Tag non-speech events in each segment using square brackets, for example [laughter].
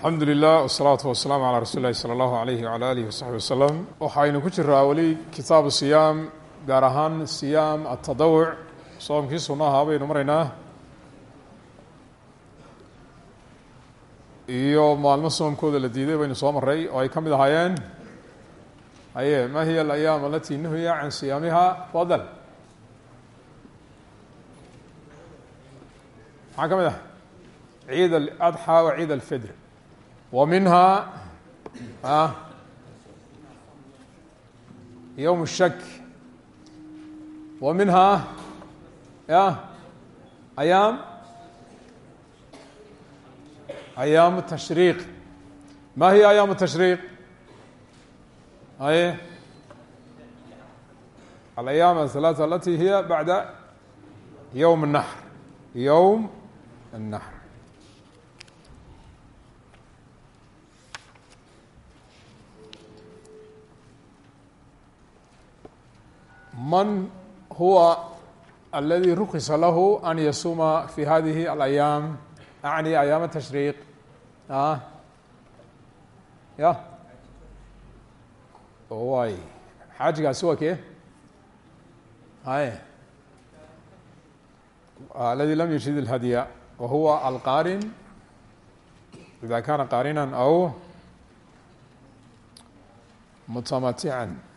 alxamdu lilah wsalaatu wasalaamu calaa rasuuli lahi sala allahu alayhi wala alihi wasaxbi wasalam waxaynu ku jiraa weli kitaabu siyaam gaar ahaan siyaam atadawuc soomkii sunaha baynu maraynaa. Iyo maalmo soomkooda la diiday baynu soo maray oo ay ka mid ahaayeen. Aye ma hiya alayaam alati nuhiya can siyaamiha fadal. Maxaa ka mid ah ciid aladxى wa ciid alfidr wa minha yowm الshak wa minha ya ayaam ayaam الtashriiq ma hiya ayaam الtashriiq aye alayaam aلثalaaثة alati hiya bacda yowm الnaxr yowm الnaxr man huwa aladi rukisa lahu an yasuuma fi hadihi alayaam acni ayaam tashriiq ya. Way xaajigaasi waa kee ay aladi lam yajid اlhadya wa huwa alqaarin ida kana qaarina aw mutamatican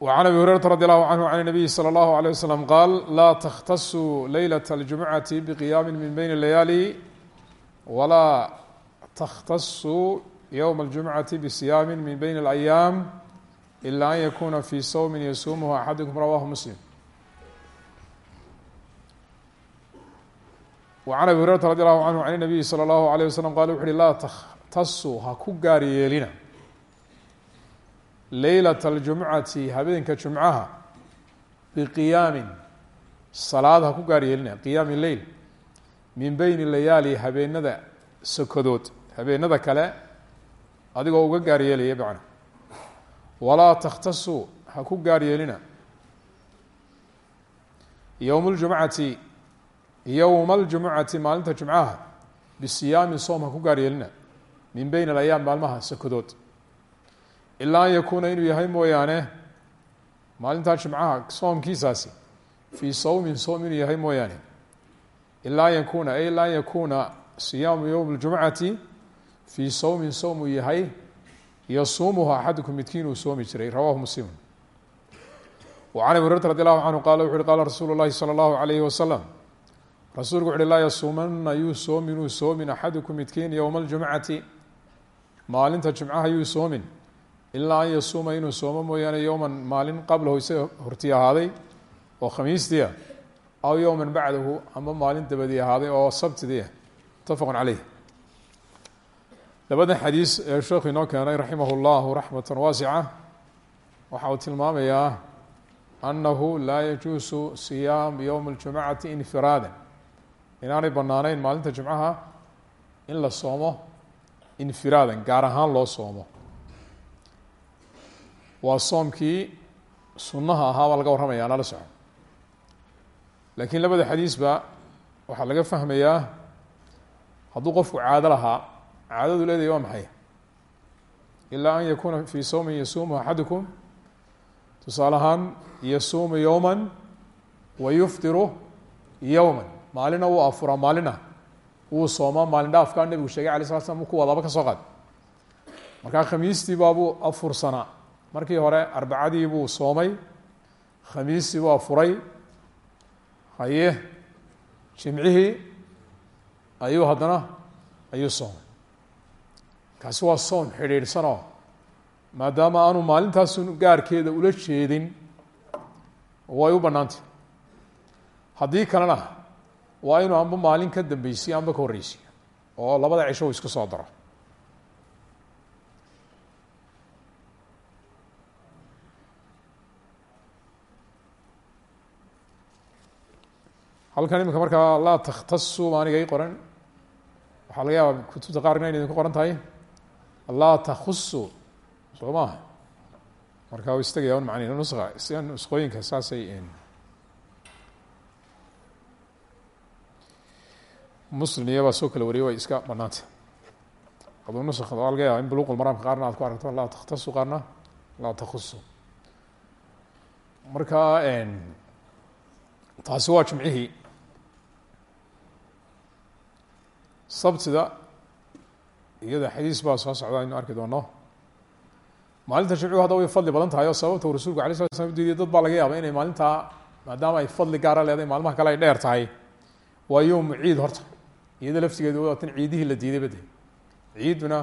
وعن أbي هuريرة رضي الله عنه عن النبي صلى الله عليه وسلم قال لا تkhتصوا ليلة الجمعة بقيام من بين الليالي ولا تkhتصوا يوم الجمعة بصيام من بين الأيام إلا أن يكون في صوم يسومه أحدكم رواه مسلم وعن أbي هuريرة رضي الله عنه عن النبي صلى الله عليه وسلم qال وxu uhi laa تkhتصوا ha ku gaar yeelina leylaة اljumcati habeenka jumcaha biqiyaamin salaad ha ku gaar yeelina qiyaami leyl min beyni layaali habeenada sokadood habeenada kale adigoo uga gaar yeelaya macna walaa takhtasuu ha ku gaar yeelina yowm اljumcati yowma اljumucati maalinta jumcaha bisiyaamin soom ha ku gaar yeelina min beyn alayaam maalmaha sokadood ilaa an yakuuna inuu yahay mooyaane maalintaa jimcaha soomkiisaasi fii sawmin soom inuu yahay mooyaane ilaa an yakuuna ay ilaa an yakuuna siyaamu yowm اljumcati fii sawmin soom uu yahay yasuumuhu axadukum midkiin uu soomi jiray rawahu muslimu wa can abi hurayrata radi allahu canhu qala wuxu uhi qaala rasuulu llahi salى allahu alayhi wasalam rasuulku wuxu uhi laa yasuumana yuu soomin uu soomin axadukum midkiin yowma اljumcati maalinta jumcaha yuu soomin ilaa an yasuuma inuu soomo mooyaane yowman maalin qablahu isaga hortii ahaaday oo khamiistii ah aw yowman bacdahu ama maalin dabadii ahaaday oo sabtidii ah mutafaqu caleyh labadan xadiis ee sheekhu inoo keenay raximah اllahu raxmata waasica waxa uu tilmaamayaa annahu laa yajuusu siyaam yowma اljumacati infiraada inaanay banaanayn maalinta jumcaha in la soomo infiraadan gaar ahaan loo soomo waa soomkii sunaha ahaa baa laga warramaya nala soco laakiin labada xadiisba waxaa laga fahmayaa hadduu qofku caado lahaa caadadu leedahay waa maxay? Ilaa an yakuuna fii sawmin yasuumu axadukum tusaale ahaan yasuumu yowma wa yuftiru yowma maalina wuu afuraa maalina wuu soomaa maalin dhaafkaa nebigu sheegay alay sala slam ku wadaaba ka soo qaad. Markaa khamiistii baabuu afursanaa markii hore arbacadii buu soomay khamiistii waa furay haye jimcihii ayuu haddana ayuu soomay. Kaasi waa soom xidhiidhsanoo maadaama aanu maalintaasun gaarkeeda ula jeedin way u bannaantay. Haddii kalena waa inuu amba maalin ka dambeysiyo amba ka horreysiyo oo labada cisho uu isku soo daro halkan imika markaa laa takhtasu maaniga i qoran. Waxaa laga yaaba kutubta qaarna ina idinku qoran tahay. Laa takhusu soo maaha marka u istagaya un macni nuska sida nusqooyinka saasay muslim iyabaa soo kala wariyay iska banaantay adu nusakda waa laga yaaba in buluq lmaraamka qaarna aad ku aragto laa takhtasu qaarna laa takhusu marka taasi waa jimcihii sabtida iyada xadiis baa soo socda aynu arki doono. Maalinta jimcuhu hadda way fadli badan tahay oo sababta uu rasulku alay slat slam udiiday dad baa laga yaaba inay maalintaa maadaama ay fadli gaara leedahay maalmaha kale ay dheer tahay. Waa yowmu ciid horta. Iyada laftigeedu waatan ciidihii la diiday bade. Ciiduna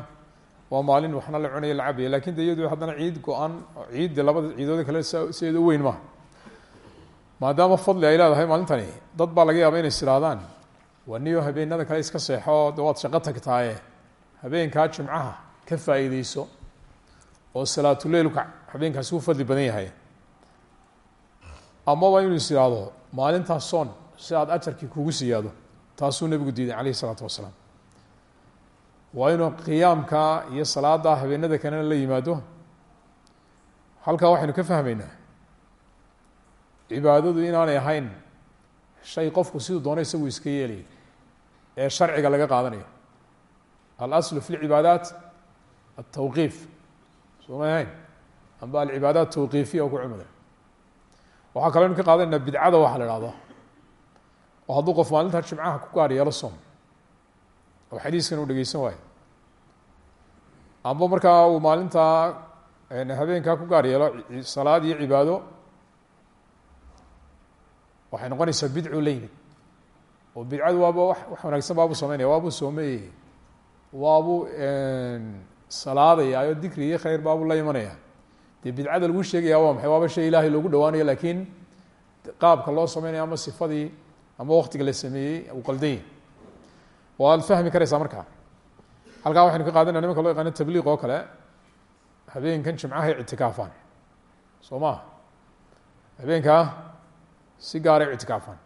waa maalin waxna la cunaya la cabaya laakiin haddana ciid go-an labada ciidooda kale sideeda weyn maha maadaama fadli ay leedahay maalintani dad baa laga yaaba inay isirahdaan waa niyo habeenada kale iska seexo de waad shaqo tagtaaye habeenkaa jimcaha ka faa'iideyso oo salaatuleil ukac habeenkaasi u fadli badan yahay. Amaba inuu is ihahdo maalintaas soon si aad ajarkii kugu siyaado taasuu nebigu diiday calayhi isalaatu wasalaam. Waa inuu qiyaamka iyo salaada habeenada kalena la yimaado. Halkaa waxaynu ka fahmeynaa cibaadadu inaanay ahayn shay qofku siduu doono isagu iska yeelayo ee sharciga laga qaadanayo. Alaslu fi lcibaadaat altawqiif soo may ahayn? Amba alcibaadaat tawqiifiya ku cumada waxaa kaloo aynu ka qaadanayna bidcada waxa la ihahdo oo hadduu qof maalinta jimcaha ku gaar yeelo som oo xadiiskan uu dhegeysan waayo. Amba markaa uu maalintaa habeenkaa ku gaar salaad iyo cibaado waxay noqonaysaa bidcu la yimid oo bidcadu waaba wa wax wanaagsan baabuu sameynaya waabuu soomeyey waabuu salaadaya oo dikri iyo khayr baabuu la imanaya. Dee bidcada lagu sheegaya waa maxay? Waaba shay ilaahay loogu dhawaanayo lakiin qaabka loo sameynayo ama sifadii ama waktiga la sameeyey uu qaldan yahy waad fahmi karaysaa markaa halkaa waxaynu ka qaadanaya nimanka loo yaqaano tabliiq oo kale. Habeenkan jimcahay ictikaafaan soo maa habeenkaa si gaaray ictikaafaan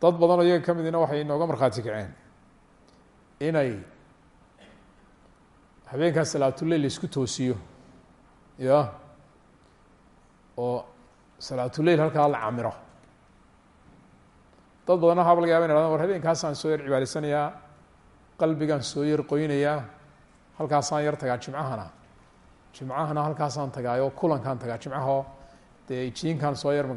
dad badan oo iyaga ka waxay inooga markhaati kaceen. Inay habeenkaas salaatuleil isku toosiyo. Ya oo salaatuleil halkaa la camiro dad badanna waxaaba laga yaba in hahdan war habeenkaasaan soo yar cibaadaysanayaa qalbigaan soo yar qoynayaa halkaasaan yar tagaa jimcahana. Jimcahana halkaasaan tagaayo kulankaan tagaa jimcahao dee ijiinkaan soo yar ma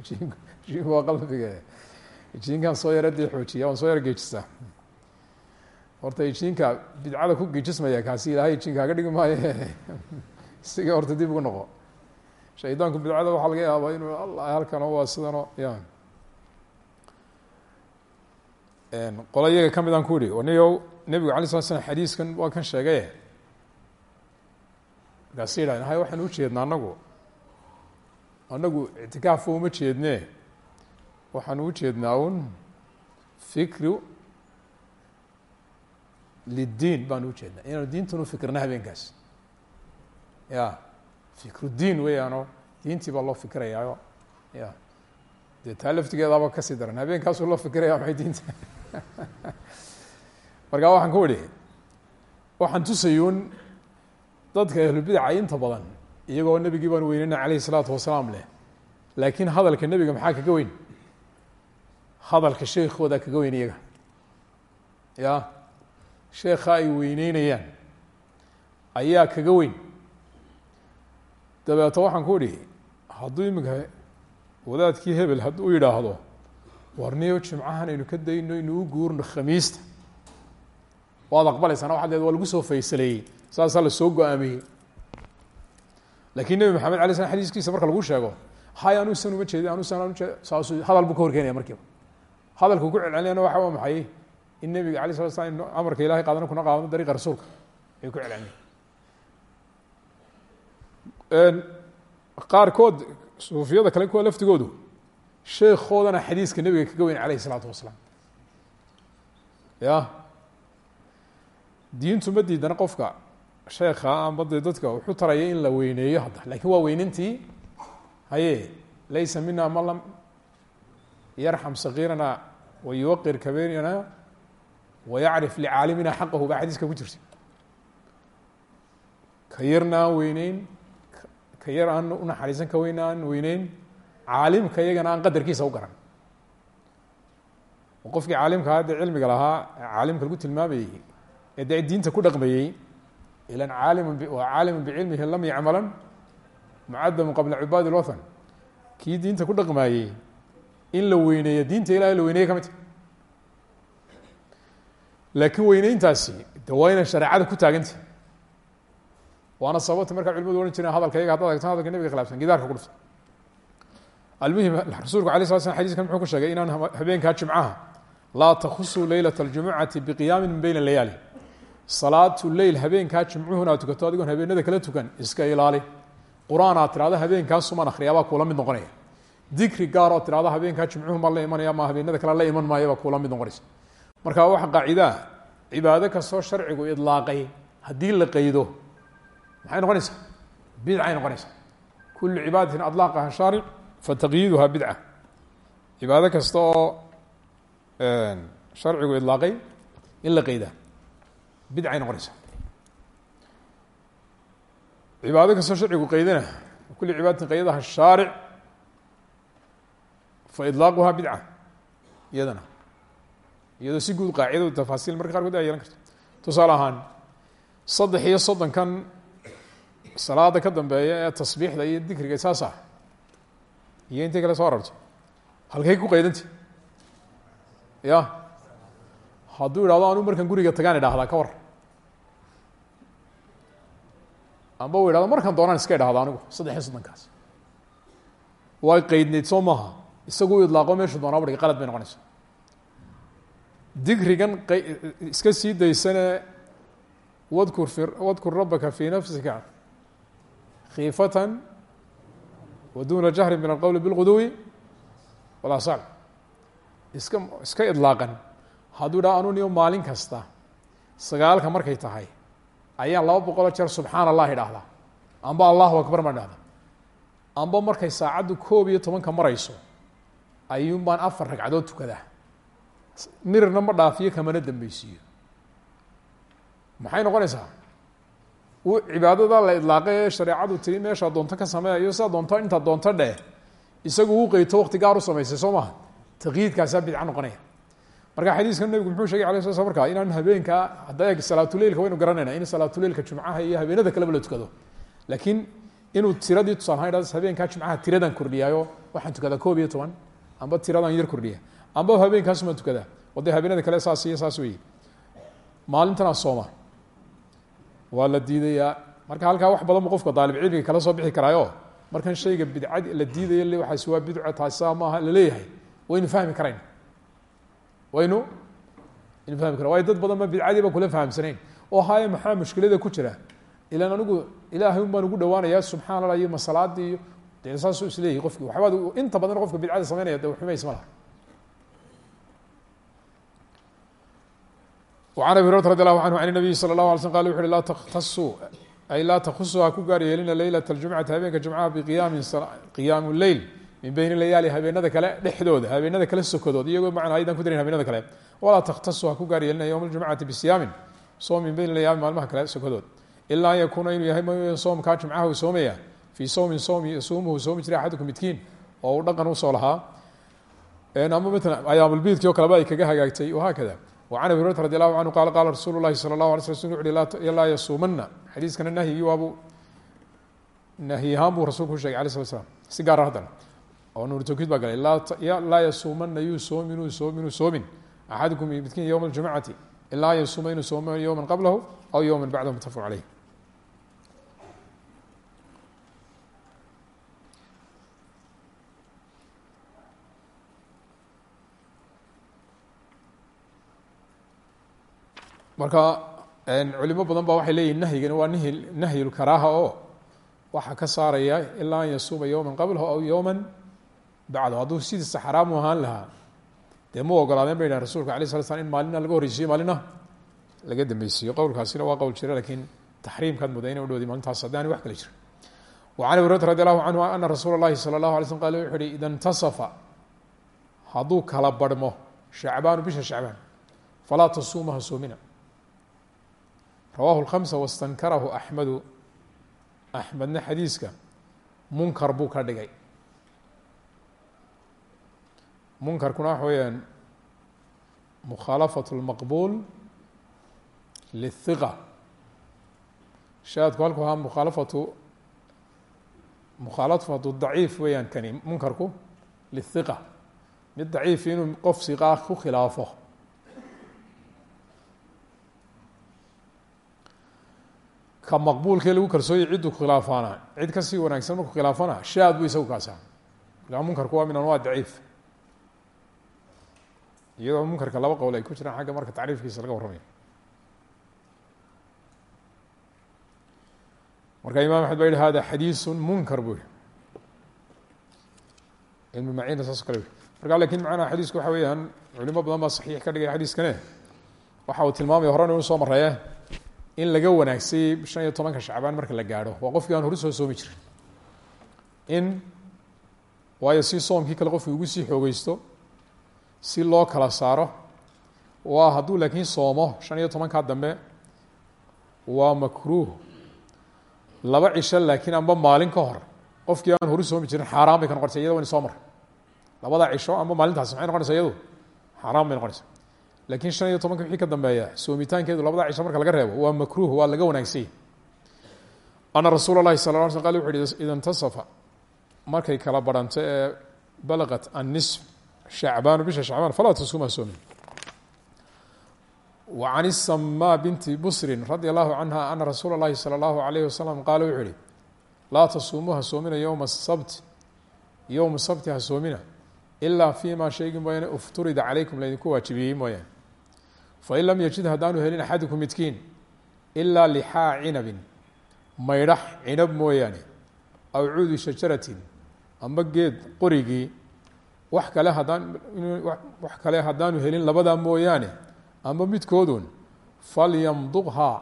ijiinku [laughs] [laughs] waa qalbiga ijiinkaan soo yara dee xoojiya waan soo yar geejisaa horta ijiinka bidcada ku geejismaya kaasi ilaahay ijiinka haga dhigi maayo. [laughs] Isiga horta dib ugu noqo. Shaydaanku bidcada waxaa laga yaabaa inuu alla halkan waa sidano. Ya qolo iyaga ka mid aan ku yihi niyow nebigu alay slat slam xadiiskan waa kan sheegaye markaasi yidhahdeen hay waxaan u jeednaa anagu. Anagu ictikaafka uma jeedne waxaan u jeednaa un fikru liddiin baan u jeednaa. Inaanu diintan u fikirna habeenkaas. Ya fikru diin weeyaano diintii baa loo fikirayaayo ya dee taa laftigeedaaba ka sii daran. Habeenkaasuu loo fikiraya maxay diinta? [laughs] Markaa waxaan ku idhi waxaan tusayuun dadka ahlubidaca inta badan iyagoo nebigii baan weyneyna calayhi salaatu wasalaam leh. Laakiin hadalka nebiga maxaa kaga weyn hadalka sheekooda kaga weyn iyaga. Ya sheekha ay weyneynayaan ayaa kaga weyn. Dabeeto waxaan ku idhi hadduu iminka wadaadkii hebel hadduu yidhaahdo warniyo jimcahan aynu ka dayno inuu u guurno khamiista. Waad aqbalaysaana waxad leed waa lagu soo faysaleeyey saasaa la soo go'aamiyey. Lakiin nebi maxamed alay slam xadiiskiisa marka lagu sheego hay anuusan uma jeedin anuusan saasuu hadal buu ka horkeenaya markiiba hadalku ku celcelinayana waxa waa maxay? In nebiga alay slat slam amarka ilahay qaadana kuna qaadano dariiqa rasuulka. Ayuu ku celcelinaya qaarkood suufiyada kale kuwa laftigoodu sheekoodana xadiiska nebiga kaga weyn alayh isalaatu wasalaam. Ya? Diintu ma diidana qofka sheeka amba dee dadka wuxuu taraya in la weyneeyo hadda laakiin waa weynintii haye laysa mina man lam yarxam wayuwaqir kabirina wayacrif licaalimina xaqahu baa xadiiska ku jirta ka yarna aan weyneyn ka yar aan unaxariisan ka weyn aan weyneyn caalimka iyagana aan qadarkiisa u garan. Oo qofkii caalimka ahaa dee cilmiga lahaa caalimka lagu tilmaamayey ee dee diinta ku dhaqmayey ilan caalimu waa caalimu bicilmihi lam yacmalan mucadamu qabla cibaadi lwathan kii diinta ku dhaqmaayey in la weyneeyo diinta ilahay la weyneye ka mid. Ta laakiin weyneyntaasi de waa ku taaganta waana sababta markaa culimadu ohan jireen hadalka yaga haddaad agtan hadalka khilafsan gidaarka ku dhufta. Almuhim rasuulku alay sla slam xadiskan muxuu ku sheegay inaan habeenkaa jimcaha laa takhusuu leylat اljumucati biqiyaamin min bayna layaali. Salaatu leyl habeenkaa jimcuhuna aad tukato adigoon habeenada kala tukan iska ilaali. Qur'aan aad tirahdo habeenkaasumaan akhriyaabaa kuula mid noqonaya dikri gaar oo tirahdo habeenkaa jimcuhu maan la imanaya ma habeenada kale la iman maayo baa kuula mid noqonaysa. Marka waxa qaacidaa cibaado kastoo sharcigu idlaaqay haddii la qaydo maxay noqonaysaa bidcay noqonaysaa kulu cibaadatin adlaaqaha shaaric fataqyiiduha bidca. Cibaado kasta oo sharcigu idlaaqay in la qaydaa bidcay noqonaysaa cibaado kastoo sharcigu qaydana kuli cibaadatin qaydaha shaaric fa idlaaquha bidca iyadana. Iyadoo si guud qaacidadu tafaasiil marka qaarkood ay yeelan karto. Tusaale ahaan saddex iyo soddonkan salaada ka dambeeya ee tasbiixda iyo dikriga saas ah. Iyo intii kale soo ararto halkay ku qaydanta ya hadduu idhahdo anu markaan guriga tagaan idhaahdaa ka war. Amba uu idhahdo doonaan iska idhahda anigu saddex iyo soddonkaas way qeydneyd soo maaha isagu idlaaqo meeshu doonaa? Badhiga qalad bay noqonaysa dikrigan iska sii daysane wadkur wadkur rabbaka fii nafsika khiifatan wa duna jahri min alqowli bilguduwi walasaal iska iska idlaaqan. Hadduu idhaha anu niyo maalin kasta sagaalka markay tahay ayaan laba jeer subxaan allah amba allahu akbar ma idhahda amba markay saacaddu koob iyo marayso ayuun baan afar ragcadood tukadaa. Mirna ma dhaafiyo kamana dambeysiiyo. Maxay noqonaysaa? U cibaadada la idlaaqay ee shareecadu tiri meeshaa doonto ka sameeyayo sidaa doonto intaa doonto dheh isagu u qeyto waqti gaar u samaysay soo maha taqyiidkaasaa bidca noqonaya. Marka xadiiskan nabigu muxuu shegay ala sl markaa inaan habeenkaa hadda salaatuleilka waynu garanayna in salaatuleilka jumcaha iyo habeenada kaleba la tukado. Laakiin inuu tiradii tusaalahaan idhahdo habeenkaa jumcaha tiradaan kordhiyaayo waxaan tukadaa koob iyo toban amba tiradaan yar kordhiya amba habeenkaasumaan tukadaa oo dee habeenada kale saas iyo saas weeye maalintanaa sooma. Waa la diidayaa marka halkaa wax badan bu qofka daalib cilmiga kala soo bixi karaayo. Markan shayga bidcad la diidaya waxaas waa bidco taasi saa maaha la leeyahay waynu fahmi karayna waynu aynu fahmi kara waayo dad badan ba bidcadii ba kula fahamsanayn. Oo haaye maxaa mushkilada ku jira? Ilan anigu ilaahay un baan ugu dhawaanayaa subxaan allah iyo masalaadii iyo dee saasuu isleeyahy qofki waxbaad inta badan qofka bidcada samaynaya de xumays ma laha وعن أبي هريرة رضي الله عنه عن النبي صلى الله عليه وسلم قال وxu لا تkتصوا أي laa تkصu ha ku gaar yeelina ليلة الجuمعaةi habeenka جuمcaha بقyaami قiyaaم اللeyl min beyni layaali habeenada kale dhexdooda habeenada kale sokadood iyagoo macna aydan ku darin habeenada kale walaa تkhتصu ha ku gaar yeelina yوم الجuمcaةi بصiyaamin soom min beyni layaali maalmaha kale sokadood ilaa an yakuuna inuu yahay m soomkaa jumcaha uu soomaya fii sowmin somi suumuhu soomi jira axadukum midkiin oo uu dhaqan u soo lahaa ama mala ayaamulbiidki o kaleba ay kaga hagaagtay wahaakada wacan abi hurata radi allahu canhu qaala qaala rasuulu llahi sala allahu ala sl sl uhi laa yasuumanna xadiiskana nahyigii waabuu nahyiahaan buu rasulku u shegay ala slat slam si gaara oo nuur tawkiid baa galay laa yasuumanna yuu soomi inuu soomi inuu soomin axadukum midkiin yowma aljumacati ilaa qablahu aw yowman bacdahu mutafaq caleyh marka culimo badan ba waxay leeyihin nahyigani waa nhy nahyulkaraaha oo waxaa ka saaraya ilaa an yasuuma yowma qablahu aw yowma bacdahu hadduu sidiisa xaraamu ahaan lahaa dee mu ogolaadeen bay dhahen rasulka alay sala slam in maalina laga horreysiyo maalina laga dambeysiiyo qowlkaasina waa qowl jira lakiin taxriimkaad muda ina udhowday maalintaas haddaani wax kale jira وعن أبي هريرة رضي الله عنه أن رsuuل الlahi صلى الله علي sلم qال wuxu uhi ida اntaصفa hadduu kala barhmo شhacbaanu bisha شhacbaan falaa tasuumaha soomina rawahu الخمسة واstankarahu أحmedu أحmedna xadiiska munkar buu ka dhigay munkarkuna waxa weyaan mukhaalafaة اlmaqbul liلhiqa shaadku halku ahaa mukhaalafatu mukhaalafatu daciif weeyaan kani munkarku liلhiqa mid daciif inuu qof siqa ah ku khilaafo Ka maqbuulkee lagu kalsooyay cidduu khilaafaana cid ka sii wanaagsan markuu khilaafana shaad buu isagu kaasa ila munkarku waa min anwaa daciif. Iyadoo munkarka laba qowl ay ku jiraan xagga marka tacriifkiisa laga warramayo. Marka imam axmed ba yihi hada xadiisu munkar buu yihi ilmi macina saas o kale marka laakiin macnaha xadiisku waxa weeyaan culimo badan baa saxiix ka dhigaya xadiiskane. Waxa uu tilmaamaya horena inu soo mareye in laga wanaagsayey shan iyo tobanka shacbaan marka la gaadho waa qofkii aan hori soo soomi jirin. In waayo si soomkii kale qofkii ugu sii xoogeysto si loo kala saaro waa hadduu laakiin soomo shan iyo tobankaa dambe waa makruuh. Laba cisho laakiin amba maalin ka hor qofkii aan hori soomi jirin xaaraan bay ka noqonaysa iyada wayna soo mar labada cisho amba maalintaasi maxay noqonaysa iyadu? Xaaraan bay noqonaysa lakiin shan iyo tobanka wixii ka dambeeya soomitaankeedu labada cisho marka laga reebo waa makruuh waa laga wanaagsanyay ana rasuula lahi sala la sl qal wuxu uhi ida intasafa markay kala baranto ee balaqat annisf shacbaanu bisha shacbaan falaa tasuuma soomin wa can isamaa binti busrin radia allahu canha ana rasuula اllahi salى اllahu alayh wasalam qaala wuxuu ihi laa tasuumuha soomina yowma sabt yowma sabti ha soomina ilaa fi ma shaygii mooyaane ufturida calaykum laydinku waajibiyey mooyaane fain lam yajid haddaanu helin axadukum midkiin ilaa lixaa cinabin maydhax cinab mooyaane aw cuudi shajaratin amba geed qorigii wax kale haddaan wax kale haddaanu helin labadaa mooyaane amba midkoodun falyamduqhaa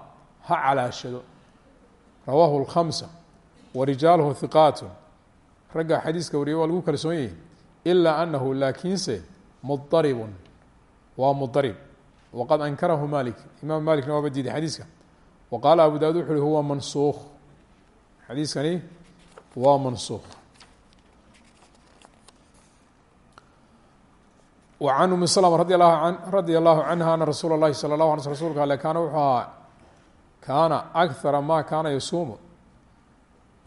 ha calaashado rawaahu اlkhamsa wa rijaaluhu hiqaatun ragga xadiiska wariye waa lagu kalsoon yahi ilaa anahu laakiinse mudaribun waa mudarib waqad ankarahu malik imaam malikna waaba diiday xadiiska wa qaala abu daawud wuxu uhi huwa mansuukh xadiiskani waa mansuukh wa can umi slma radi alahu an radia allahu canha ana rasuula اllahi salى اlahu ala sl rsulka ale kaana wuxuu ahaa kaana akara ma kaana yasuumu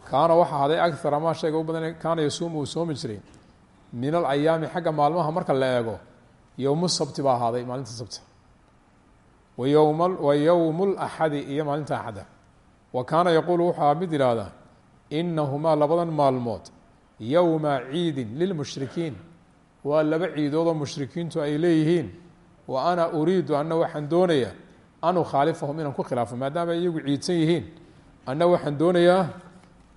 kaana waxa ahaday akara ma shayga u badan kaana yasuumu uu soomi jiray min alayaami xagga maalmaha marka la eego yowmu sabti baa ahaaday maalinta sabti wa yowma wa yowmu laxadi iyo maalinta axada. Wa kaana yaquulu wuxuu aha mid yihahdaa inahumaa labadan maalmood yowma ciidin lilmushrikiin waa laba ciidoodoo mushrikiintu ay leeyihiin. Wa ana uriidu anna waxaan doonayaa an ukhaalifahum inaan ku khilaafo maadaama ay iyagu ciidsan yihiin. Anna waxaan doonayaa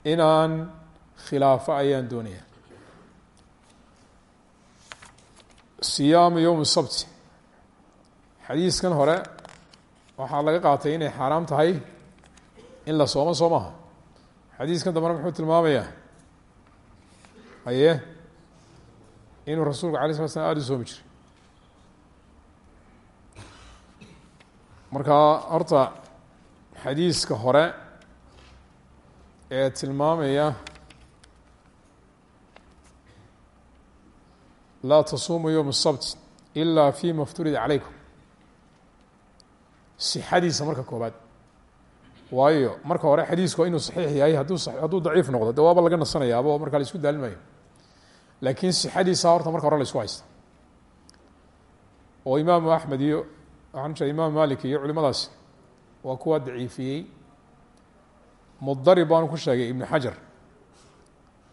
inaan khilaafo ayaan doonayaa. Siyaamu yowm xadiiskan hore waxaa laga qaatay inay xaaraam tahay in la soomo soo maaha xadiiskan dambena muxuu tilmaamayaa haye inuu rasuulku alay slat slam aada u soomi jiray. Marka horta xadiiska hore ee tilmaamaya laa tasuumu yowm الsabt ila fima fturida calaykum sixadiisa marka koobaad. Waayo marka hore xadiisku inuu saxiix yahay hadduu hadduu daciif noqdo de waaba laga nasanayaabo markaa la isku daalin maayo. Laakiin sixadiisa horta marka hore la isku haysta oo imaamu axmed iyo waxaan jira malik iyo culimadaasi waa kuwa daciifiyey. Mudarib baanu ku sheegay ibnu xajar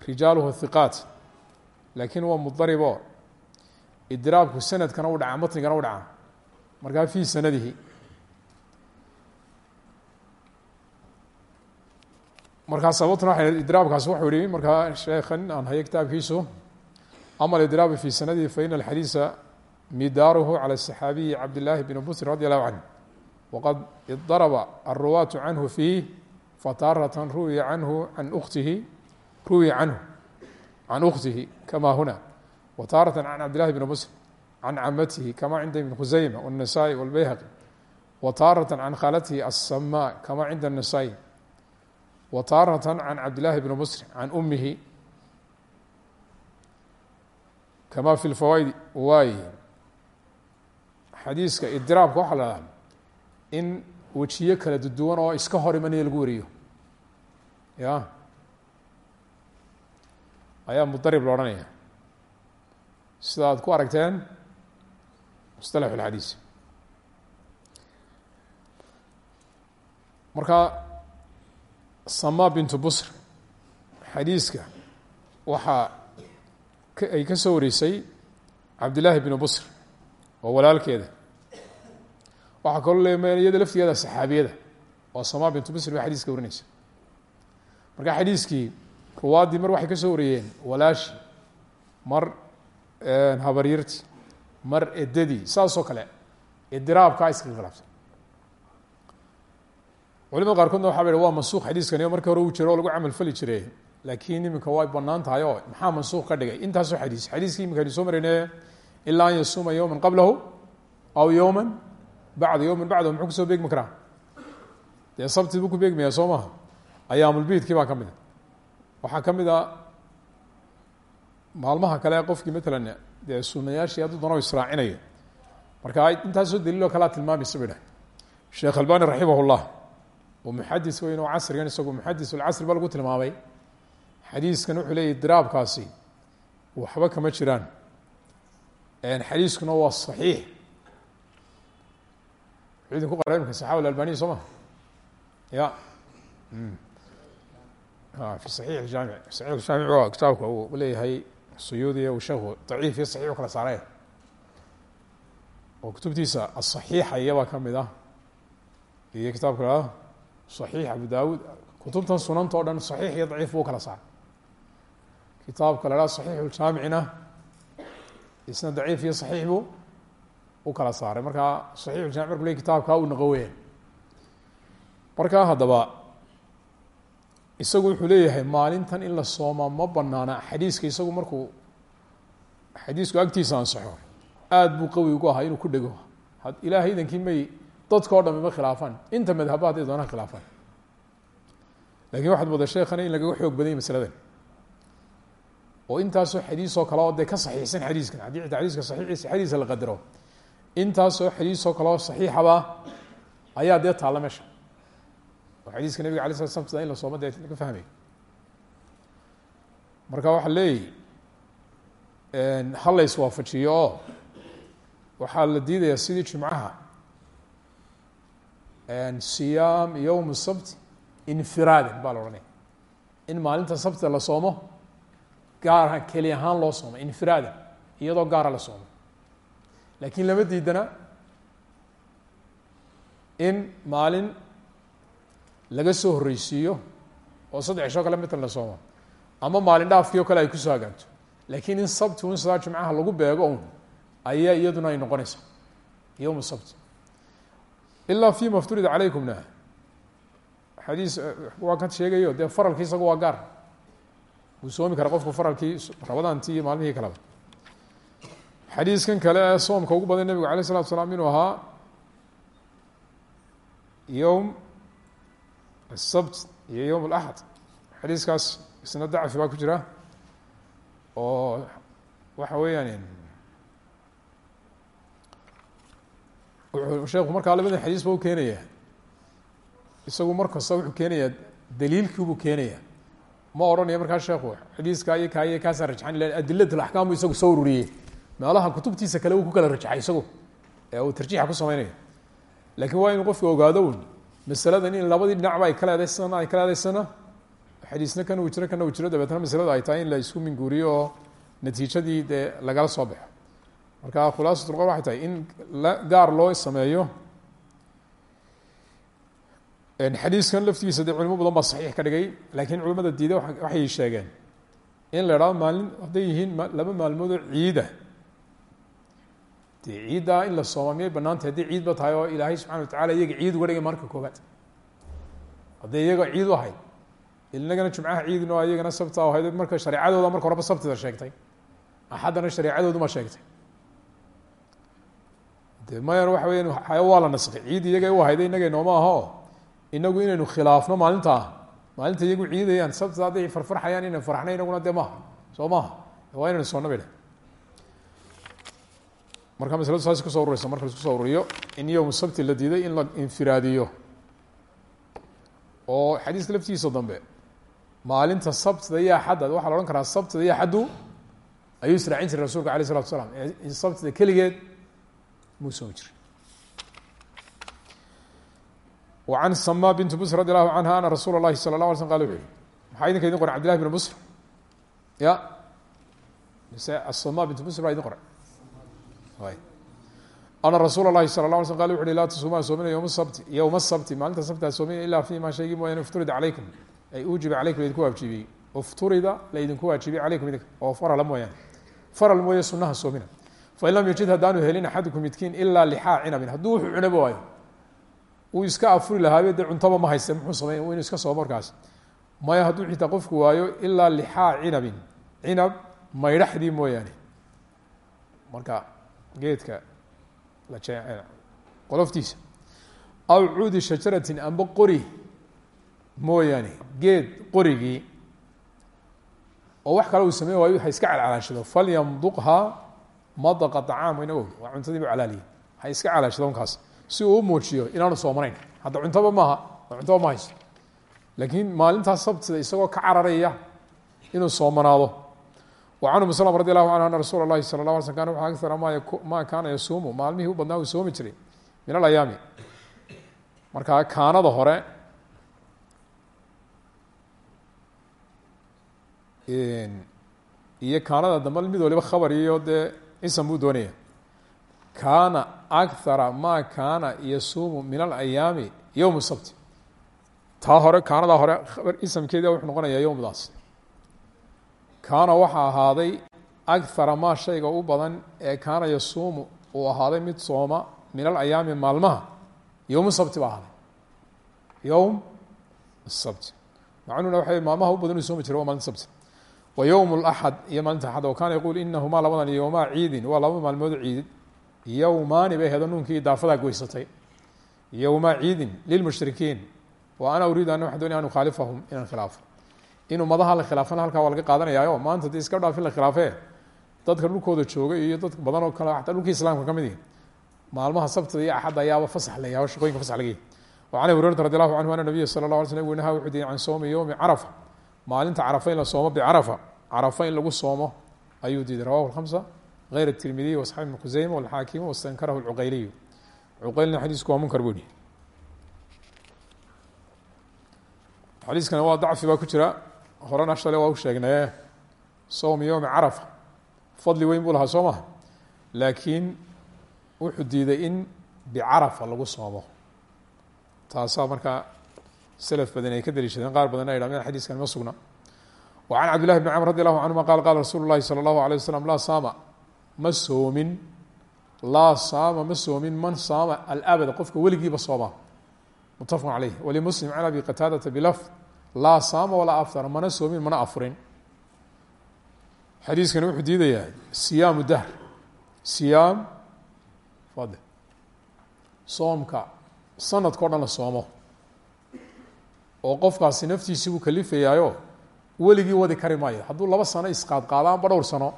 rijaaluhu hiqaat laakiin waa mudarib oo sanadkana u dhacaa matnigana u dhacaa markaa fii sanadihi markaa sababtuna waa idraabkaas wuxuu yihi markaa sheekhan aan hayo kitaabkiisu ama alidraabu fi sanadihi faina alxadiisa midaaruhu calى الصaxaabiyi cabd llaahi bn busr radi allahu canه waqad idaraba aلruwaatu canhu fiih fatarata ruwiya canhu an uktihi ruwiya canhu can ukhtihi kama huna wa taarata can cabd llahi bn busr can camatihi kama cinda ibn khusayma wالnasaئi wاlbayhaqi wa taarata can khaalatihi aلsama kama cinda الnasaئi wa taarata can cabd llaahi bn busr can umihi kama fi lfawaaid waay xadiiska idiraabka waxaa la dhaha in wejiyo kala duduwan oo iska hor imanaya lagu wariyo. Ya? Ayaa mudarib la odhanaya. Sida aad ku aragteen musطalax اlxadiis marka sama bintu busr. Xadiiska waxaa ay ka soo warisay cabdillaahi binu busr oo walaalkeeda. Waxaa kaloo le iyada laftigeeda saxaabiyada oo sama bintu busr ba xadiiska warinaysa marka xadiiskii ruwaaddii mar waxay ka soo wariyeen walaashi mar habaryarti mar edadii saasoo kale idiraabkaa iskaga khilaafsan culimada qaarkoodna waxa ba waa mansuuq xadiiskani markii hore uu jiro lagu camal fali jiray. Laakiin iminka way bannaan tahay oo maxaa mansuuq ka dhigay? Intaasoo xadiis xadiiskii iminka soo marayne ilaa an yasuuma yowma qablahu aw yowma bacda yowman bacdahu muxuu ku soo beegmi karaa? Dee sabti buu ku beegmaya soo maha ayaamulbiidkii baa ka mid a. Maalmaha kale qofkii matalan dee sunayaashii hadduu dano israacinayo. Marka intaasoo daliiloo kalea tilmaamaysa ba idhah sheekh albani raximah muxadis weyn oo casrigan isagu muxadis ulcasri ba lagu tilmaamay xadiiskan wuxuu leeyahy diraabkaasi waxba kama jiraan xadiiskuna waa صaxiix wuxuu idinku qora imka saxaaba albaniya soo ma ya fi صaxiix jaamic saxiix jaamic waa kitaabka uu leeyahay suyuudi uu sheekhu daciif iyo saxiix u kala saarey oo kutubtiisa aصaxiixa iyabaa ka mid ah iyo kitaabka la صaxiix abu dawud kutubtan sunanta o dhan صaxiix iyo daciif buu kala saaray kitaabka la haha صaxiix uljaamicina isna daciif iyo صaxiix buu u kala saaray markaa صaxiix uljamic marku le kitaabkaa uu naqo weya markaa haddaba isagu wuxuu leeyahay maalintan in la soomaa ma banaana xadiiska isagu markuu xadiisku agtiisa ansaxo aada buu qawi ugu ahaa inuu ku dhego ilaahay idankii may dadka o dham ima khilaafaan. Inta madhaba hadday doonaan khilaafaan. Lakin waxaad moodaa sheekana in lagaga xoog badanya masaladan. Oo intaasoo xadiisoo kale oo dee ka saxiixsan xadiiskan xitaa xadiiska saxiixiisa xadiisa la qadaro intaasoo xadiisoo kale oo saxiixaba ayaa dee taalla meesha. Oo xadiiska nabiga alay sida in la sooma dee laga fahmay. Marka waxaa leeyahy ha la iswaafajiyo oo la diidayaa sidii jimcaha siyaam yowm sabt infiraadan baa la odhanaya in maalinta sabtida la soomo gaara keli ahaan loo soomo infiraadan iyadoo gaara la soomo. Laakiin lama diidana in maalin laga soo horreysiiyo oo saddex ishoo kale mitan la soomo ama maalin dhaafkii o kale ay ku soo hagaagto laakiin in sabti un sidaa jimcaha lagu beego un ayaa iyaduna ay noqonaysaa yowm sabt ilaa fi ma fturida calaykumna xadiis waa ka sheegayo dee faralkii isagu waa gaar. Wuu soomi kara qofku faralkii rabadaantii iyo maalmihii kaleba. Xadiiskan kale soomka ugu badan nebigu alayh isalatu salaam inuu ahaa yowm asabt iyo yowm alaxad xadiiskaas isna dacfi baa ku jira oo waxa weeyaan wuxuu sheekhu markaa labadan xadiis ba u keenaya isagu mar kasta wuxuu keenayaa daliilkiibuu keenaya ma odhanaya markaa sheekhu xadiiskaa iyo kaa iyo kaasaa rajxan ila adilat alaxkaam bu isagu soo ururiyey. Meelaha kutubtiisa kale uu ku kala rajaxay isagu ee uu tarjiixa ku sameynaya laakiin waa inu qofku ogaado un masaladan in labadii dhinacba ay ka leedahay sana ay ka leedahay sana xadiisna kan uu jiro kana uu jiro dabeetna masalada ay tahay in la isku minguuriyo natiijadii dee soo baxo marka khulaasat lqol waxay tahay in gaar loo sameeyo xadiiskan laftigiisa dee culimo badan baa saxiix ka dhigay laakiin culimada diida waxay sheegeen in la idhahdo maalin hadday yihiin laba maalmood oo ciida. In la sooma miyay banaantay hadday ciid ba tahay oo ilaahay subxana watacala iyaga ciid uga marka koobaad hadday iyaga ciid u ahayd inagana jumcaha ciidno iyagana sabta ahayd marka shareecadooda marka horeba sabtida sheegtay. Axaddana shareecadooduma sheegtay de mayan waxa weya waa la naskay ciid iyagay u ahayda inagay nooma aho. Inagu inaynu khilaafno maalintaa maalinta iyagu ciidayaan. Sabtida hadday farfarxayaan inaynu farxna inaguna dee maaha. Soo maaha. Waa inaynu soonna bay marka masladu saas ku soo urureysa marka la isku soo ururiyo in yowm sabti la diiday in la infiraadiyo. Oo xadiiska laftiisa dambe maalinta sabtida iyo axadda waxaa la odhan karaa sabtida iyo axaddu ayuu israacin jiray rasulka alay isalatu asalaam sabtida keligeed muu soomi jiray wa can sama bintu busr radi allahu canha ana rasuula اlahi sala la ala slm qala wuxu yihi maxaa idinka idin qoran cbdillahi bn busr ya mise asama bintu busr baa idin qoran ana rasuul اlahi salى la ala slm qal wuxu uhi laa tasuumaa soomina ywma sabti yowma sabti maalinta sabtaa soomina ilaa fi ma shaygii mooyaane ifturida calaykum ay uujiba calaykum laydinku waajibiyey ifturida laydinku waajibiyey calaykum idinka oo farala mooyaane faral mooye sunaha soomina fain lam yajid haddaanu helin axadukum midkiin ilaa lixaa cinabin hadduu wuxuu cunaba waayo uu iska afuri lahaabe dee cuntaba ma hayste muxuu samey inuu iska soomo markaas maya hadduu xitaa qofku waayo ilaa lixaa cinabin cinab maydhaxdii mooyaane marka geedka la qoloftiisa aw cuudi shajaratin amba qori mooyaane geed qorigii oo wax kale uu samey waayo ha iska calcalaashado falyamduqhaa madaqa acaam inago waa cuntadiibu calaaliyay ha iska calaashado unkaas si uu u muujiyo inaanu soomanayn hadda cuntaba maaha cuntaba ma hayso. Laakiin maalintaas sabtida isagoo ka cararaya inuu soomanaado wa can umi slm radi allahu canhu ana rasuula اlahi sala la ala sl kan wuxu agara ma ma kaana yasuumu. Maalmihii u badnaa uu soomi jiray. Min alayaami. Markaa kaanada hore iyo kaanada dambe mid waliba khabar iyo dee ism buu doonaya. Kaana akara ma kaana yasuumu min alayaami yowm sabti. Taa hore kaanadaa hore khabar isamkeedi wuxuu noqonayaa yowmdaas kaana waxaa ahaaday akara maa shayga u badan ee kaana yasuumu uu ahaaday mid sooma min alayaami maalmaha. Yowm sabti baa ahaaday. Yowm sabti. Macnuhuna waxa maalmaha u badan uu soomi jiray waa maalinta sabti yowm اlaxad iyo maalinta axad o kaana yaquul inahumaa labadan yowmaa ciidin waa laba maalmood ciidid yowmaani bay hedo nuunkii idaafadaa goysatay. Yowma ciidin lilmushrikiin wa ana uriidu an doonaya an ukhaalifahum inaan khilaafo in ummadaha la khilaafana halkaa waa laga qaadanayaayo maanta dee iska dhaaf in la khilaafee dadka dhulkooda jooga iyo dad badan oo kale xataa dhulkii islaamka ka mid ihi maalmaha sabtida iyo axadda ayaaba fasax la yaaba shaqooyinka fasax laga yahy wa can abi hurayrata radi allahu canhu ana nabiya sala la alay slm nahaa wuxuu diiday can soomi yowmi carafa maalinta carafo in la soomo bicarafa carafo in lagu soomo ayuu diiday. Rawahu alkhamsa hayr tirmidiy wasaxib ibn quseyma walxaakim wastankarahu lcuqayliyu cuqaylina xadiisku waa munkar buu yihi xadiiskana waa dacfi baa ku jira. Horena shale waa u sheegnay eh, sowmi yowmi carafa. Fadli weyn buu lahaa soo maha laakiin wuxuu diiday in bicarafa lagu soomo. Taasaa markaa selaf badan ay ka daliishadeen qaar badan ay dhahdeen xadiiskan ma sugna wa can cabd llahi bn cmr radi allahu canhuma qala qala rasuulu llahi salى اllahu alيه waslm laa saama ma soomin laa saama ma soomin man saama alabad qofka weligiiba sooma mutafaq caleyh walimuslim can abi qataadata bilafd laa saama walaa aftara mana soomin mana afurin xadiiskani wuxuu diidayaa siyaamu dahr siyaam fad soomka sanadka o dhan la soomo oo qofkaasi naftiisii buu kalifayaayo weligii wadi kari maayo. Hadduu laba sano isqaadqaado amba dhowr sano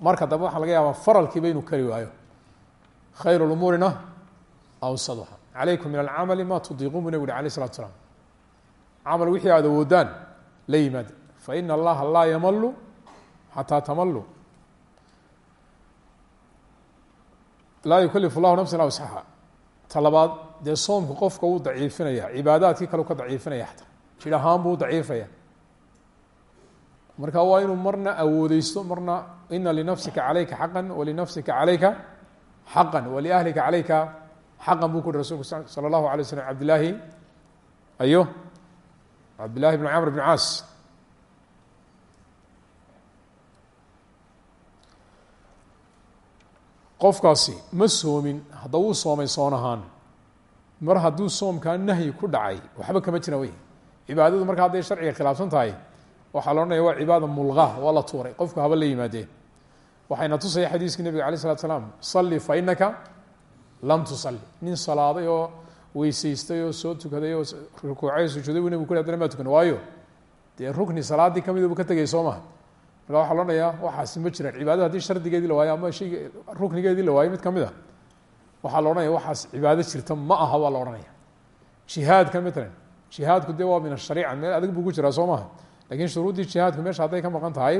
marka dambe waxaa laga yaabaa faralkiiba inuu kari waayo. Khayr lumuurina awsaduha. Calaykum min alcamali ma tudiiquun bu nabig uri alayh isalatu slaam camal wixii aad awoodaan la yimaada faina allaha laa yamalu xataa tamalu laa yukalifu llahu nafsan awsaxa ta labaad dee soomka qofka wuu daciifinaya cibaadaadkii kale ka daciifinaya xataa. Jir ahaan buu daciifaya. Marka waa inuu marna awoodeysto marna ina linafsika calayka xaqan walinafsika calayka xaqan waliahlika calayka xaqan buu ku uhi rasulku salى اllahu alay slm cabdillaahi ayo cabdillahi bn camr bn caas qofkaasi ma soomin hadda wuu soomay soon ahaan mar hadduu soomkaa nahyi ku dhacay waxba kama jira wey. Cibaadadu marka hadday sharciga khilaafsan tahay waxaa la waa cibaada mulqa waa la tuuray. Qofku haba la yimaadeen waxayna tusaya xadiiskii nabiga alay slat slaam salli fa inaka lam tusalli. Nin salaaday oo weysaystay oo soo tukaday oo rukuucay sujuuday buu nebigu ku adana maa tukan waayo. Dee rukni salaaddii ka mid buu ka tegay soo maha marka waxaa loodhanayaa waxaasi ma jiraan cibaadada haddii shardigeedii la waayo ama shayga ruknigeedii la waayo mid kamid a waxaa la odhanaya waxaas cibaado jirta ma aha baa la odhanaya jihaadka matalan jihaadku dee waa min ashariica meel adag buu ku jiraa soo maha lakin shuruuddii jihaadku meesha hadday ka maqan tahay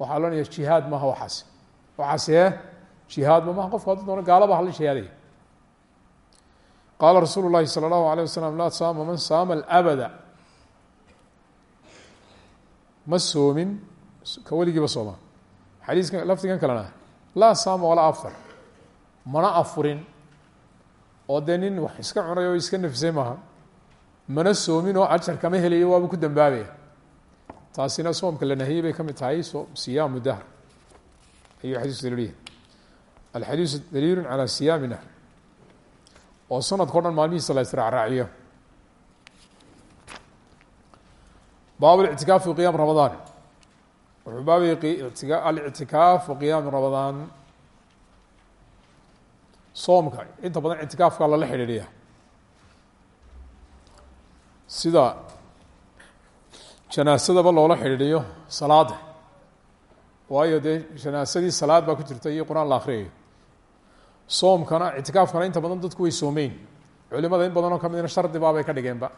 waxaa loodhanaya jihaad maaha waxaasi waxaasi e jihaad ma maha qofku hadduu doono gaalaba hala jihaadaya qaala rasuulu llahi salى اllahu alيه wasalam laa saama man saama alabada ma soomin ka weligiiba sooma xadiiska lafdigan kalena laa saama walaa afar mana afurin. Oo dee nin wax iska cunay oo iska nafisay maaha. Mana soomin oo ajar kama helayo waaba ku dambaabaya. Taasina soomka la nahiyey bay ka mid tahay siyaamu dahr. Ayuu xadiisku daliilyahay. Alxadiisu daliilu calى siyaami nahr oo sanadka o dhan maalmihiisa la israacraaciyo. Baab اlictikaaf fi qiyaam ramadaan wuxuu baabay alictikaaf wa qiyaami ramadaan. Soomka inta badan ictikaafka lala xidhiidhiya. Sida janaasadaba loola xidhiidhiyo salaada waayo dee janaasadii salaad baa ku jirta iyo qur'aan la akriyayo soomkana ictikaafkana inta badan dadku way soomeyn. Culimada in badan oo ka midna shardi baabay ka dhigeenba.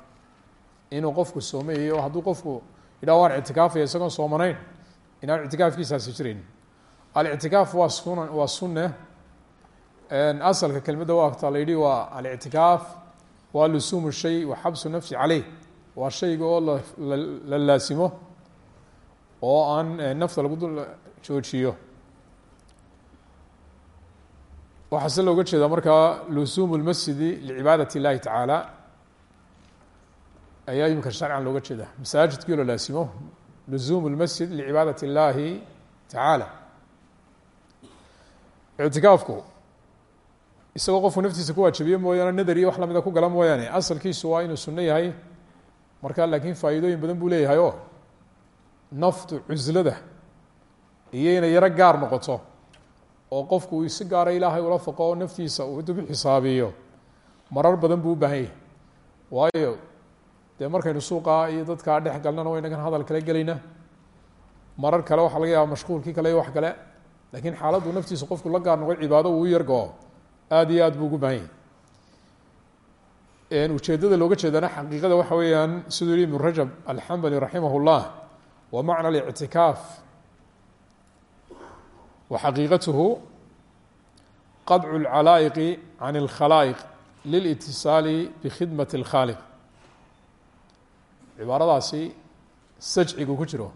Inuu qofku soomeyayo o hadduu qofku yidhah waan ictikaafaya isagoon soomanayn inaan ictikaafkiisaasi jirin alictikaaf waa suna waa sunne asalka kelmadda wa agtaa la yidhi waa alictikaaf waa lusuumu shay wa xabsu nafsi caleyh waa shayga oo la laasimo oo aan nafta lagu dul joojiyo waxaa se looga jeedaa markaa lusuumu lmasjidi licibaadati اllahi tacaala ayaa imika sharcan looga jeeda masaajidkii la laasimo lusuumu lmasjid licibaadati اllahi tacaala ictikaafku isagoo qofku naftiisa ku waajabiye mooyaane nadar iyo wax lamida ku gala mooyaane asalkiisu waa inuu sunno yahay markaa laakiin faa'iidooyin badan buu leeyahay oo naftu cuslada iyo inay yaro gaar noqoto oo qofku uu si gaara ilaahay ula faqo oo naftiisa uu xisaabiyo marar badan buu u baahan yahay dee markaynu suuqa iyo dadkaa dhex galnana waynagan hadal kale gelayna marar kale waxaa laga yaaba mashquulkii kale iyo wax kale laakiin xaaladdu naftiisa qofku la gaar noqo cibaado uu u yargoo aada iyo aad buu ugu baahan yahay ujeeddada looga jeedana xaqiiqada waxa weeyaan siduu yihi ibnu rajab alxambali raximah اllah wa macna alictikaaf wa xaqiiqatuhu qadcu اlcalaa'iqi can اlkhalaa'iq lilitisaali bikhidmati اlkhaaliq cibaaradaasi sajcigu ku jiro.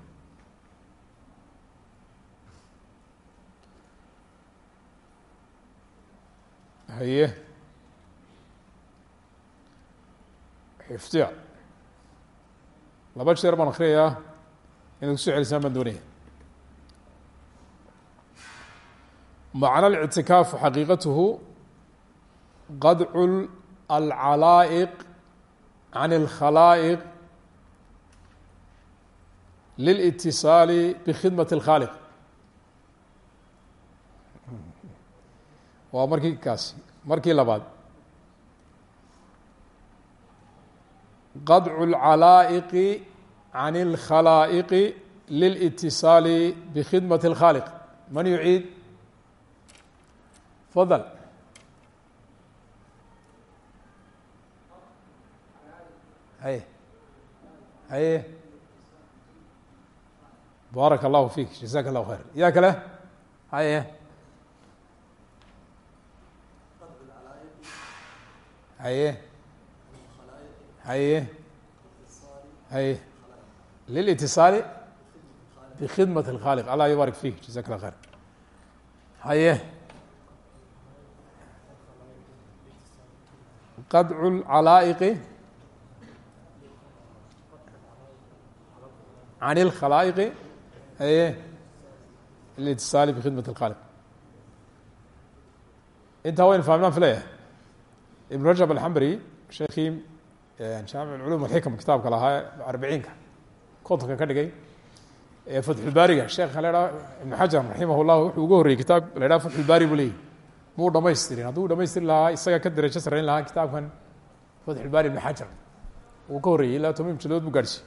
Haye. Xifdiya laba jeer baan akriyayaa inaad ku soo celisaan baan doonaya macna اlictikaafu xaqiiqatuhu qadcu alcalaa'iq can اlkhalaa'iq lilitisaali bikhidmati اlkhaaliq waa markii kaasi markii labaad qadcu اlcalaa'iqi can اlkhalaa'iqi lilitisaali bikhidmati اlkhaaliq man yuciid fadal haye haye baaraka allahu fiik jazaka allahu khayr yaa kale haye haye haye haye lilitisaali bikhidmati اlkhaaliq allah yubaarik fiik jazaka allah khayr haye qadcu اlcalaa'iqi can اlkhalaa'iqi haye lilitisaali bikhidmati اlkhaaliq intaa waynu fahmnaan filayahay ibn rajab alxambari sheekii jaamic culum alxikam kitaabka lahaa arbiciinka kontonka ka dhigay ee fatxulbaariga sheekha la idhaha ibnu xajar raximah llah wuxuu uga horreyey kitaab la idhaha fatxulbaari buu leeyahy muu dhamaystirin hadduu dhamaystiri lahaa isaga ka darajo sarreyn lahaa kitaabkan fatxulbaari ibnu xajar uu ka horreeyey ilaa toban mujaladood buu gaadhsiy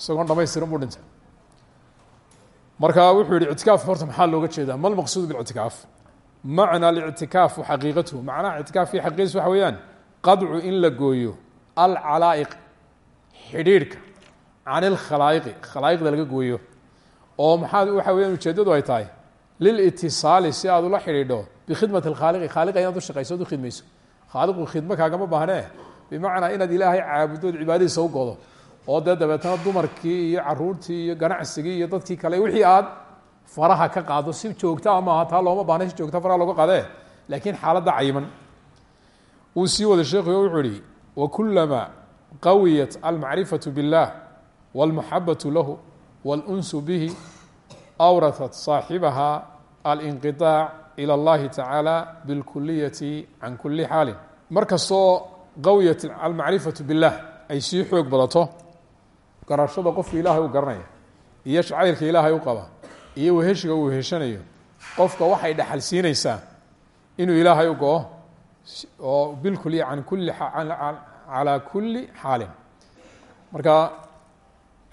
isagoon dhamaystirin buu dhintay marka wuxuu yihi ictikaaf horta maxaa looga jeedaa ma lmaqsuud biاlاctikaaf macna اlictikaafu xaqiiqatuhu macnaha ictikaafkii xaqiiqis waxa weeyaan qadcu in la gooyo alcalaa'iq xidhiidhka can اlkhalaa'iqi khalaa'iqda laga gooyo oo maxaa waxa weyaan ujeeddadu ay tahay lilitisaali si aad ula xidhiidho bikhidmati اlkhaaliqi khaaliqa inaad u shaqayso od u khidmayso khaaliqu khidmo kaagama baahnee bimacnaa inaad ilaahay caabudood cibaadadiisa u godo oo dee dabeetana dumarkii iyo caruurtii iyo ganacsigii iyo dadkii kale wixii aad faraha ka qaado si joogtaa maaha taa looma baahna si joogta faraha looga qaadee laakiin xaaladda cayiman wuu sii wada sheekhuyo wuxuu ihi wakulama qawiyat almacrifaة biاllah wاlmaxabaة lahu wاlأnsu bihi awratat صaaxibaha alinqiطaac ilى اllahi tacaala biاlkuliyati can kuli xaalin mar kastoo qawiyat almacrifaة biاllah ay sii xoog badato garashada qofka ilaahay u garanaya iyo shacayrka ilaahay u qaba iyo weheshiga uu weheshanayo qofka waxay dhaxal inuu ilaahay u go-o oo bilkuliya can kuli calaa kuli xaalin. Marka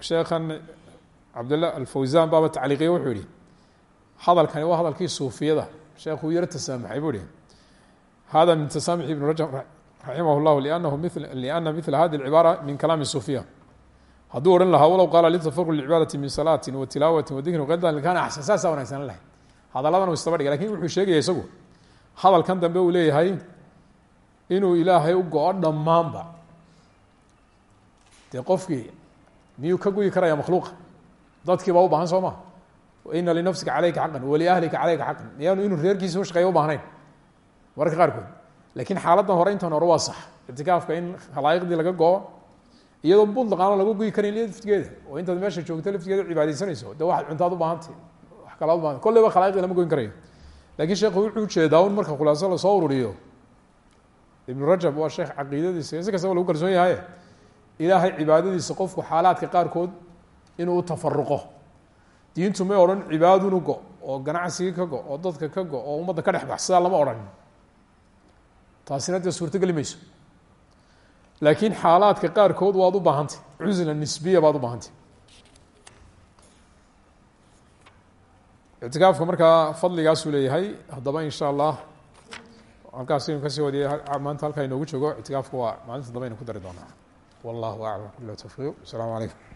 sheekhan cabdillah alfawsan baaba tacliiqiya wuxuu yihi hadalkani waa hadalkii suufiyada. Sheekuu yaro tasaamaxay buu ihi hada min tasaamux ibn rajab raximah llah lanahu mi liana mila hadi lcibaara min kalaami suufiya hadduu odhan lahaa walow qaala litafarqu lcibaadati min salaati wa tilaawati wa dikrin qada kana axsan saasaa wanagsanaan lahay hadalladan u istaba dhiga laakiin wuxuu sheegaya isagu hadalkan dambe uu leeyahay inuu ilaahay u go-o dhammaanba. Dee qofkii miyuu ka guyi karaya makhluuqa? Dadkii baa u baahan soo ma ina linafsika caleyka xaqan waliahlika caleyka xaqan. Miyaanu inuu reerkiisa u shaqeeya u baahnayn? Mararka qaarkood. Lakiin xaaladdan hore intan hore waa sax. Ictikaafka in khalaa'iqdii laga go-o iyadoo mutlaqaana laga guyi karan laftigeeda oo intaad meesha joogto laftigeeda cibaadeysanayso de waxaad cuntaad u baahantay wax kalaad u bahanta kolleyba khalaa'iqdii lama goyn karayo. Lakiin sheekhu wuxuu u jeedaa un marka khulaaso la soo ururiyo. Ibnu rajab waa sheekh caqiidadiisa si kastaba lagu kalsoon yahaye ilaahay cibaadadiisa qofku xaalaadka qaarkood inuu u diintu may odhan cibaadunu go oo ganacsigii ka go oo dadka ka go oo ummadda ka dhex bax lama odhan. Taasina dee suurto geli mayso laakiin xaalaadka qaarkood waad u baahantay. Cusla nisbiya baad u baahantay. Ictikaafka markaa fadligaasuu leeyahay haddaba in sha allah halkaas inu ka sii wadiya maanta halkaa inoogu joogo ictikaafka waa maalinta dambe aynu ku dari doonaa. Wallahu aclam kula tawfiiq. Asalaamu calaykum